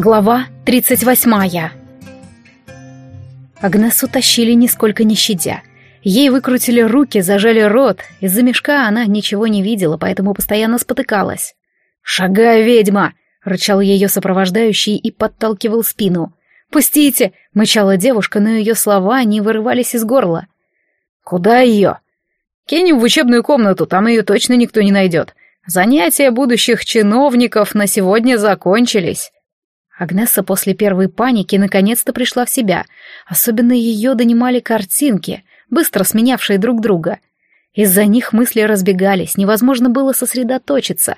Глава 38 Агнесу тащили нисколько не щадя. Ей выкрутили руки, зажали рот. Из-за мешка она ничего не видела, поэтому постоянно спотыкалась. «Шагай, ведьма!» — рычал ее сопровождающий и подталкивал спину. «Пустите!» — мычала девушка, но ее слова не вырывались из горла. «Куда ее?» «Кинем в учебную комнату, там ее точно никто не найдет. Занятия будущих чиновников на сегодня закончились». Агнесса после первой паники наконец-то пришла в себя. Особенно ее донимали картинки, быстро сменявшие друг друга. Из-за них мысли разбегались, невозможно было сосредоточиться.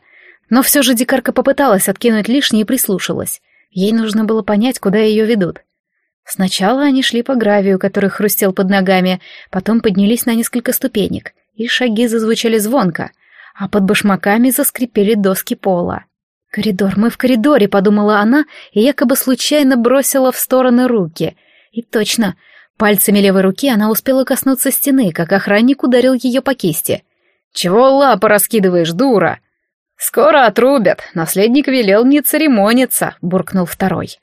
Но все же дикарка попыталась откинуть лишнее и прислушалась. Ей нужно было понять, куда ее ведут. Сначала они шли по гравию, который хрустел под ногами, потом поднялись на несколько ступенек, и шаги зазвучали звонко, а под башмаками заскрипели доски пола. «Коридор, мы в коридоре», — подумала она, и якобы случайно бросила в стороны руки. И точно, пальцами левой руки она успела коснуться стены, как охранник ударил ее по кисти. «Чего лапы раскидываешь, дура?» «Скоро отрубят, наследник велел не церемониться», — буркнул второй.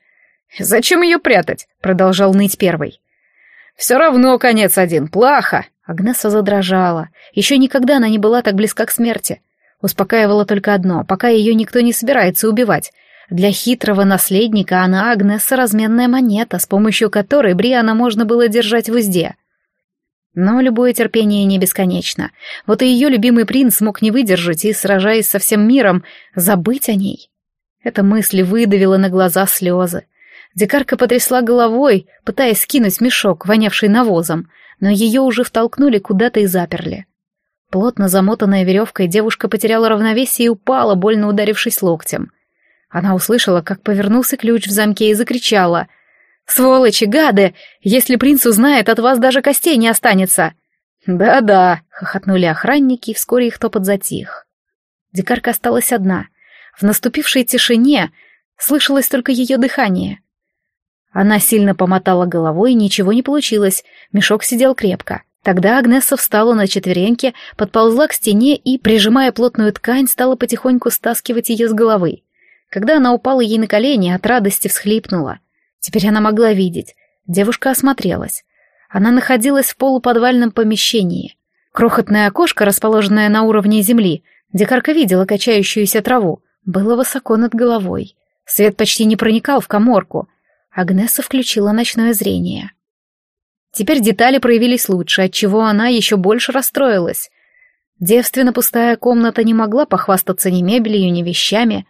«Зачем ее прятать?» — продолжал ныть первый. «Все равно конец один, плохо». Агнеса задрожала. Еще никогда она не была так близка к смерти. Успокаивало только одно, пока ее никто не собирается убивать. Для хитрого наследника она Агнесса разменная монета, с помощью которой Бриана можно было держать в узде. Но любое терпение не бесконечно. Вот и ее любимый принц мог не выдержать и, сражаясь со всем миром, забыть о ней. Эта мысль выдавила на глаза слезы. Дикарка потрясла головой, пытаясь скинуть мешок, вонявший навозом, но ее уже втолкнули куда-то и заперли. Плотно замотанная веревкой девушка потеряла равновесие и упала, больно ударившись локтем. Она услышала, как повернулся ключ в замке и закричала. «Сволочи, гады! Если принц узнает, от вас даже костей не останется!» «Да-да», — хохотнули охранники, и вскоре их топот затих. Дикарка осталась одна. В наступившей тишине слышалось только ее дыхание. Она сильно помотала головой, и ничего не получилось, мешок сидел крепко. Тогда Агнесса встала на четвереньки, подползла к стене и, прижимая плотную ткань, стала потихоньку стаскивать ее с головы. Когда она упала ей на колени, от радости всхлипнула. Теперь она могла видеть. Девушка осмотрелась. Она находилась в полуподвальном помещении. Крохотное окошко, расположенное на уровне земли, дикарка видела качающуюся траву, было высоко над головой. Свет почти не проникал в коморку. Агнесса включила ночное зрение. Теперь детали проявились лучше, отчего она еще больше расстроилась. Девственно пустая комната не могла похвастаться ни мебелью, ни вещами.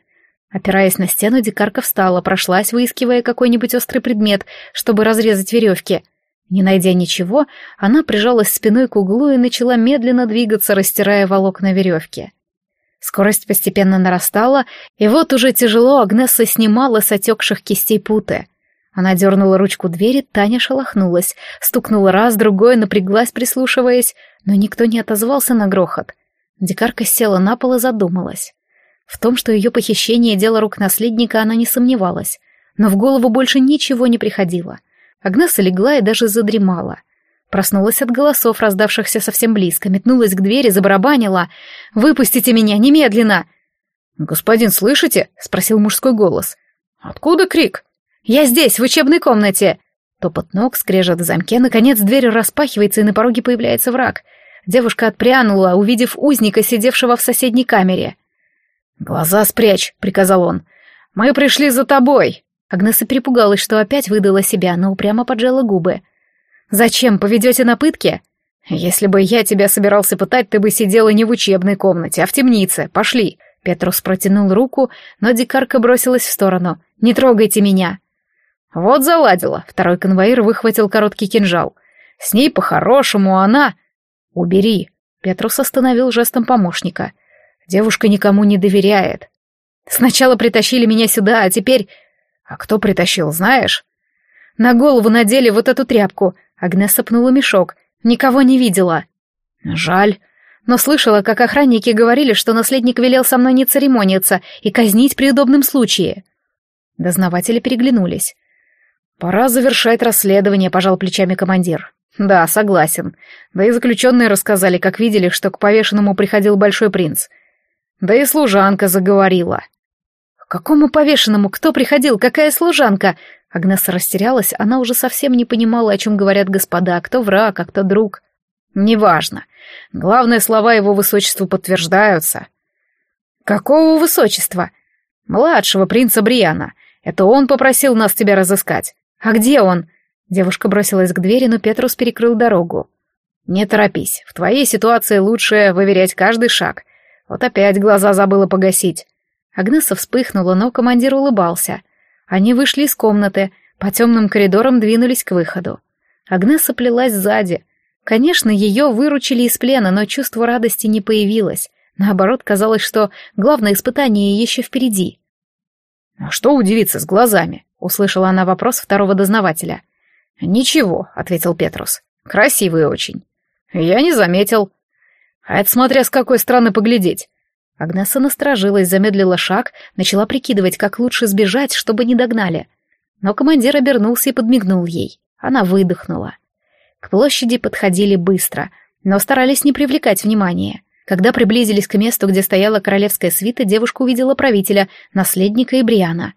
Опираясь на стену, дикарка встала, прошлась, выискивая какой-нибудь острый предмет, чтобы разрезать веревки. Не найдя ничего, она прижалась спиной к углу и начала медленно двигаться, растирая волокна веревки. Скорость постепенно нарастала, и вот уже тяжело Агнесса снимала с отекших кистей путы — она дернула ручку двери, Таня шелохнулась, стукнула раз, другой, напряглась, прислушиваясь, но никто не отозвался на грохот. Дикарка села на пол и задумалась. В том, что ее похищение — дело рук наследника, она не сомневалась, но в голову больше ничего не приходило. Агнеса легла и даже задремала. Проснулась от голосов, раздавшихся совсем близко, метнулась к двери, забарабанила. «Выпустите меня, немедленно!» «Господин, слышите?» — спросил мужской голос. «Откуда крик?» «Я здесь, в учебной комнате!» Топот ног, скрежет в замке, наконец дверь распахивается, и на пороге появляется враг. Девушка отпрянула, увидев узника, сидевшего в соседней камере. «Глаза спрячь», — приказал он. «Мы пришли за тобой». Агнеса перепугалась, что опять выдала себя, но упрямо поджала губы. «Зачем, поведете на пытки?» «Если бы я тебя собирался пытать, ты бы сидела не в учебной комнате, а в темнице. Пошли». Петрус протянул руку, но дикарка бросилась в сторону. «Не трогайте меня!» Вот заладила. Второй конвоир выхватил короткий кинжал. С ней по-хорошему она... Убери. Петрус остановил жестом помощника. Девушка никому не доверяет. Сначала притащили меня сюда, а теперь... А кто притащил, знаешь? На голову надели вот эту тряпку. Агнеса пнула мешок. Никого не видела. Жаль. Но слышала, как охранники говорили, что наследник велел со мной не церемониться и казнить при удобном случае. Дознаватели переглянулись. «Пора завершать расследование», — пожал плечами командир. «Да, согласен. Да и заключенные рассказали, как видели, что к повешенному приходил большой принц. Да и служанка заговорила». какому повешенному? Кто приходил? Какая служанка?» Агнеса растерялась, она уже совсем не понимала, о чем говорят господа, кто враг, а кто друг. «Неважно. Главное, слова его высочества подтверждаются». «Какого высочества?» «Младшего принца Бриана. Это он попросил нас тебя разыскать. А где он?» Девушка бросилась к двери, но Петрус перекрыл дорогу. «Не торопись. В твоей ситуации лучше выверять каждый шаг. Вот опять глаза забыла погасить». Агнеса вспыхнула, но командир улыбался. Они вышли из комнаты, по темным коридорам двинулись к выходу. Агнеса плелась сзади. Конечно, ее выручили из плена, но чувство радости не появилось. Наоборот, казалось, что главное испытание еще впереди. «А что удивиться с глазами?» — услышала она вопрос второго дознавателя. «Ничего», — ответил Петрус. «Красивые очень». «Я не заметил». «А это смотря с какой стороны поглядеть». Агнеса насторожилась, замедлила шаг, начала прикидывать, как лучше сбежать, чтобы не догнали. Но командир обернулся и подмигнул ей. Она выдохнула. К площади подходили быстро, но старались не привлекать внимания. Когда приблизились к месту, где стояла королевская свита, девушка увидела правителя, наследника и Бриана.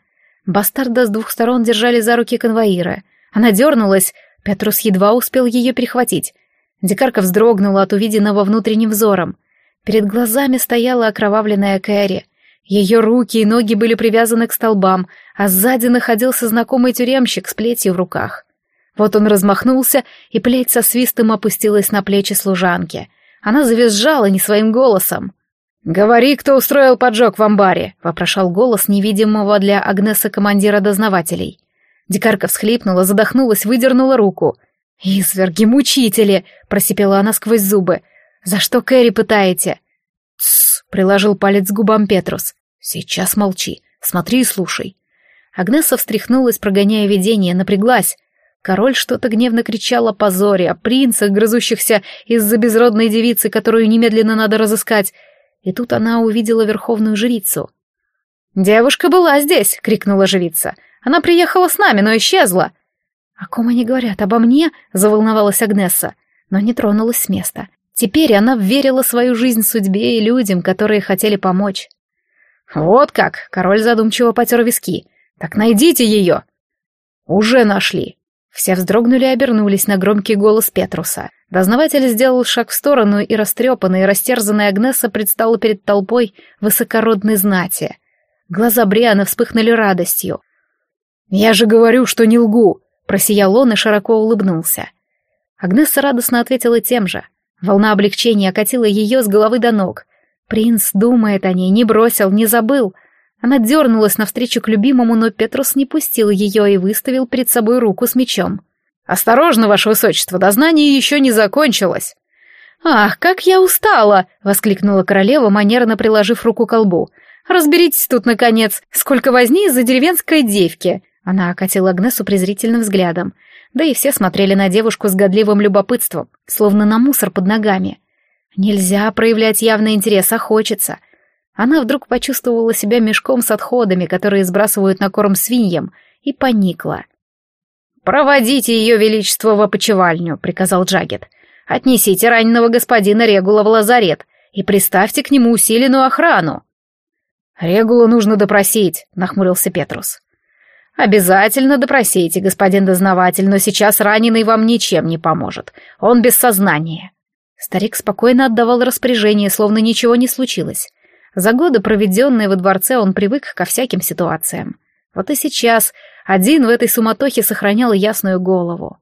Бастарда с двух сторон держали за руки конвоиры. Она дернулась, Петрус едва успел ее перехватить. Дикарка вздрогнула от увиденного внутренним взором. Перед глазами стояла окровавленная Кэрри. Ее руки и ноги были привязаны к столбам, а сзади находился знакомый тюремщик с плетью в руках. Вот он размахнулся, и плеть со свистом опустилась на плечи служанки — она завизжала не своим голосом. «Говори, кто устроил поджог в амбаре», — вопрошал голос невидимого для Агнеса командира дознавателей. Дикарка всхлипнула, задохнулась, выдернула руку. «Изверги-мучители!» — просипела она сквозь зубы. «За что Кэрри пытаете?» «Тссс!» — приложил палец к губам Петрус. «Сейчас молчи. Смотри и слушай». Агнеса встряхнулась, прогоняя видение, напряглась. Король что-то гневно кричал о позоре, о принцах, грызущихся из-за безродной девицы, которую немедленно надо разыскать. И тут она увидела верховную жрицу. «Девушка была здесь!» — крикнула жрица. «Она приехала с нами, но исчезла!» «О ком они говорят? Обо мне?» — заволновалась Агнесса, но не тронулась с места. Теперь она верила свою жизнь судьбе и людям, которые хотели помочь. «Вот как!» — король задумчиво потер виски. «Так найдите ее!» «Уже нашли!» Все вздрогнули и обернулись на громкий голос Петруса. Дознаватель сделал шаг в сторону, и растрепанная и растерзанная Агнеса предстала перед толпой высокородной знати. Глаза Бриана вспыхнули радостью. «Я же говорю, что не лгу!» — просиял он и широко улыбнулся. Агнеса радостно ответила тем же. Волна облегчения окатила ее с головы до ног. Принц думает о ней, не бросил, не забыл — она дернулась навстречу к любимому, но Петрус не пустил ее и выставил перед собой руку с мечом. «Осторожно, ваше высочество, дознание еще не закончилось!» «Ах, как я устала!» — воскликнула королева, манерно приложив руку к колбу. «Разберитесь тут, наконец, сколько возни из-за деревенской девки!» Она окатила Агнесу презрительным взглядом. Да и все смотрели на девушку с годливым любопытством, словно на мусор под ногами. Нельзя проявлять явный интерес, а хочется — она вдруг почувствовала себя мешком с отходами, которые сбрасывают на корм свиньям, и поникла. «Проводите ее величество в опочивальню», — приказал Джагет. «Отнесите раненого господина Регула в лазарет и приставьте к нему усиленную охрану». «Регула нужно допросить», — нахмурился Петрус. «Обязательно допросите, господин дознаватель, но сейчас раненый вам ничем не поможет. Он без сознания». Старик спокойно отдавал распоряжение, словно ничего не случилось. За годы, проведенные во дворце, он привык ко всяким ситуациям. Вот и сейчас один в этой суматохе сохранял ясную голову.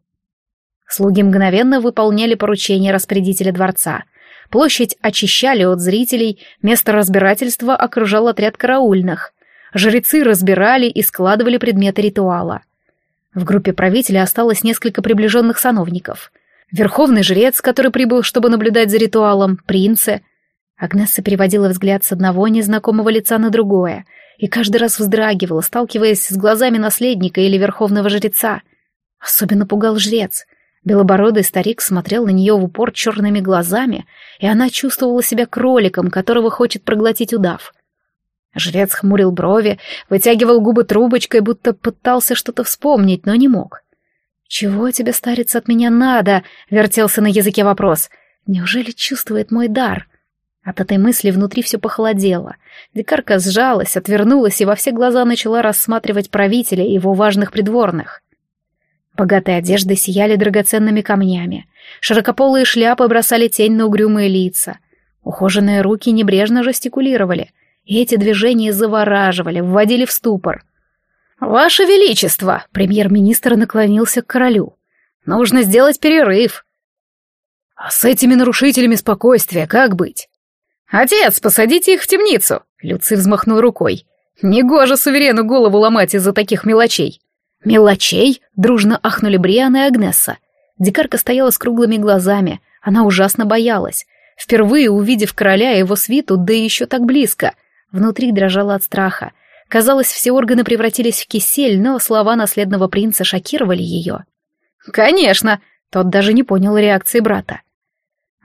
Слуги мгновенно выполняли поручения распорядителя дворца. Площадь очищали от зрителей, место разбирательства окружал отряд караульных. Жрецы разбирали и складывали предметы ритуала. В группе правителя осталось несколько приближенных сановников. Верховный жрец, который прибыл, чтобы наблюдать за ритуалом, принцы — Агнесса переводила взгляд с одного незнакомого лица на другое и каждый раз вздрагивала, сталкиваясь с глазами наследника или верховного жреца. Особенно пугал жрец. Белобородый старик смотрел на нее в упор черными глазами, и она чувствовала себя кроликом, которого хочет проглотить удав. Жрец хмурил брови, вытягивал губы трубочкой, будто пытался что-то вспомнить, но не мог. «Чего тебе, старец, от меня надо?» — вертелся на языке вопрос. «Неужели чувствует мой дар?» От этой мысли внутри все похолодело. Дикарка сжалась, отвернулась и во все глаза начала рассматривать правителя и его важных придворных. Богатые одежды сияли драгоценными камнями. Широкополые шляпы бросали тень на угрюмые лица. Ухоженные руки небрежно жестикулировали, и эти движения завораживали, вводили в ступор. «Ваше Величество!» — премьер-министр наклонился к королю. «Нужно сделать перерыв». «А с этими нарушителями спокойствия как быть?» «Отец, посадите их в темницу!» — Люци взмахнул рукой. «Негоже суверену голову ломать из-за таких мелочей!» «Мелочей?» — дружно ахнули Бриан и Агнесса. Дикарка стояла с круглыми глазами. Она ужасно боялась. Впервые увидев короля и его свиту, да еще так близко. Внутри дрожала от страха. Казалось, все органы превратились в кисель, но слова наследного принца шокировали ее. «Конечно!» — тот даже не понял реакции брата.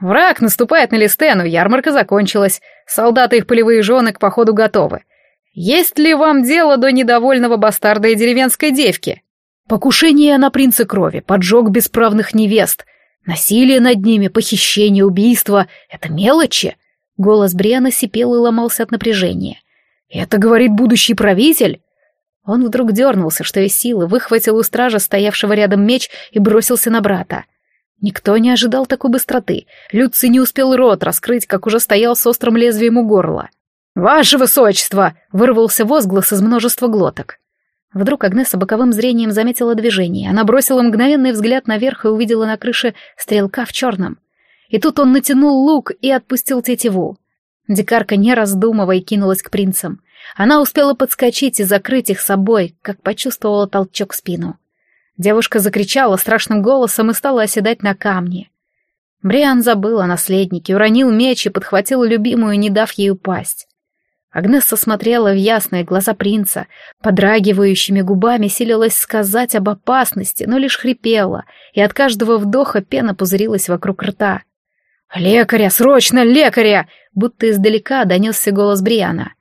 «Враг наступает на Листену, ярмарка закончилась. Солдаты их полевые жены к походу готовы. Есть ли вам дело до недовольного бастарда и деревенской девки? Покушение на принца крови, поджог бесправных невест, насилие над ними, похищение, убийство — это мелочи. Голос Бриана сипел и ломался от напряжения. «Это говорит будущий правитель?» Он вдруг дернулся, что из силы, выхватил у стража стоявшего рядом меч и бросился на брата. Никто не ожидал такой быстроты. Люций не успел рот раскрыть, как уже стоял с острым лезвием у горла. «Ваше высочество!» — вырвался возглас из множества глоток. Вдруг Агнеса боковым зрением заметила движение. Она бросила мгновенный взгляд наверх и увидела на крыше стрелка в черном. И тут он натянул лук и отпустил тетиву. Дикарка, не раздумывая, кинулась к принцам. Она успела подскочить и закрыть их собой, как почувствовала толчок в спину. Девушка закричала страшным голосом и стала оседать на камни. Бриан забыл о наследнике, уронил меч и подхватил любимую, не дав ей упасть. Агнесса смотрела в ясные глаза принца, подрагивающими губами силилась сказать об опасности, но лишь хрипела, и от каждого вдоха пена пузырилась вокруг рта. «Лекаря, срочно, лекаря!» будто издалека донесся голос Бриана.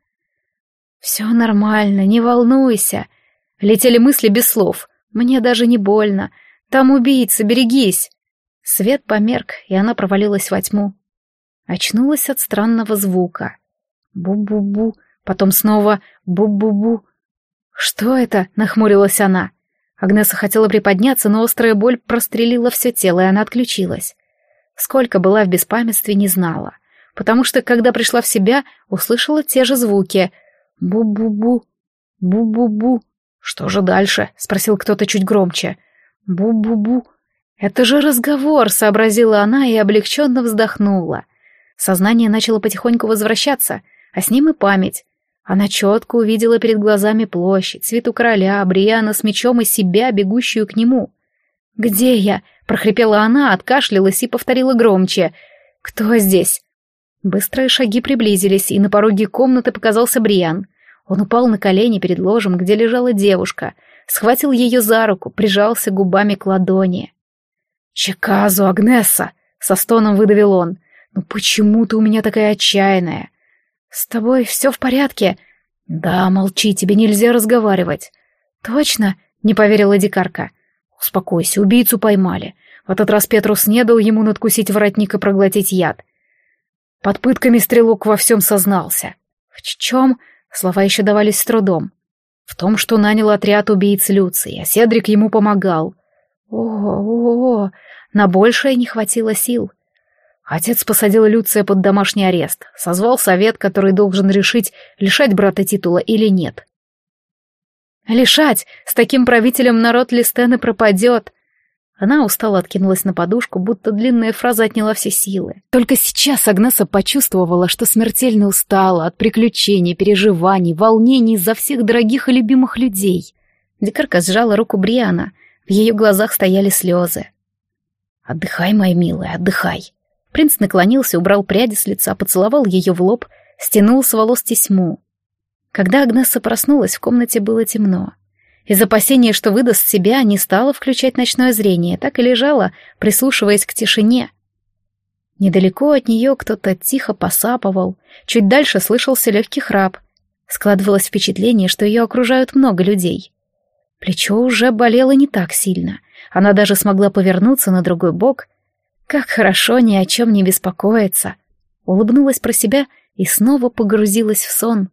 «Все нормально, не волнуйся», — летели мысли без слов. «Мне даже не больно. Там убийца, берегись!» Свет померк, и она провалилась во тьму. Очнулась от странного звука — Бу-бу-бу, потом снова бу-бу-бу. «Что это?» — нахмурилась она. Агнеса хотела приподняться, но острая боль прострелила все тело, и она отключилась. Сколько была в беспамятстве, не знала, потому что, когда пришла в себя, услышала те же звуки. Бу-бу-бу, бу-бу-бу. «Что же дальше?» — спросил кто-то чуть громче. «Бу-бу-бу». «Это же разговор», — сообразила она и облегченно вздохнула. Сознание начало потихоньку возвращаться а с ним и память. Она четко увидела перед глазами площадь, цвету короля, Бриана с мечом и себя, бегущую к нему. «Где я?» — прохрипела она, откашлялась и повторила громче. «Кто здесь?» Быстрые шаги приблизились, и на пороге комнаты показался Бриан. Он упал на колени перед ложем, где лежала девушка, схватил ее за руку, прижался губами к ладони. «Чеказу, Агнесса!» — со стоном выдавил он. «Ну почему ты у меня такая отчаянная? «С тобой все в порядке?» «Да, молчи, тебе нельзя разговаривать». «Точно?» — не поверила дикарка. «Успокойся, убийцу поймали. В этот раз Петрус не дал ему надкусить воротник и проглотить яд. Под пытками стрелок во всем сознался. В чем? Слова еще давались с трудом. В том, что нанял отряд убийц Люции, а Седрик ему помогал. О-о-о, на большее не хватило сил. Отец посадил Люция под домашний арест, созвал совет, который должен решить, лишать брата титула или нет. «Лишать! С таким правителем народ Листены пропадет!» Она устало откинулась на подушку, будто длинная фраза отняла все силы. Только сейчас Агнеса почувствовала, что смертельно устала от приключений, переживаний, волнений за всех дорогих и любимых людей. Дикарка сжала руку Бриана, в ее глазах стояли слезы. «Отдыхай, моя милая, отдыхай!» Принц наклонился, убрал пряди с лица, поцеловал ее в лоб, стянул с волос тесьму. Когда Агнесса проснулась, в комнате было темно. Из опасения, что выдаст себя, не стала включать ночное зрение, так и лежала, прислушиваясь к тишине. Недалеко от нее кто-то тихо посапывал, чуть дальше слышался легкий храп. Складывалось впечатление, что ее окружают много людей. Плечо уже болело не так сильно. Она даже смогла повернуться на другой бок как хорошо ни о чем не беспокоиться. улыбнулась про себя и снова погрузилась в сон.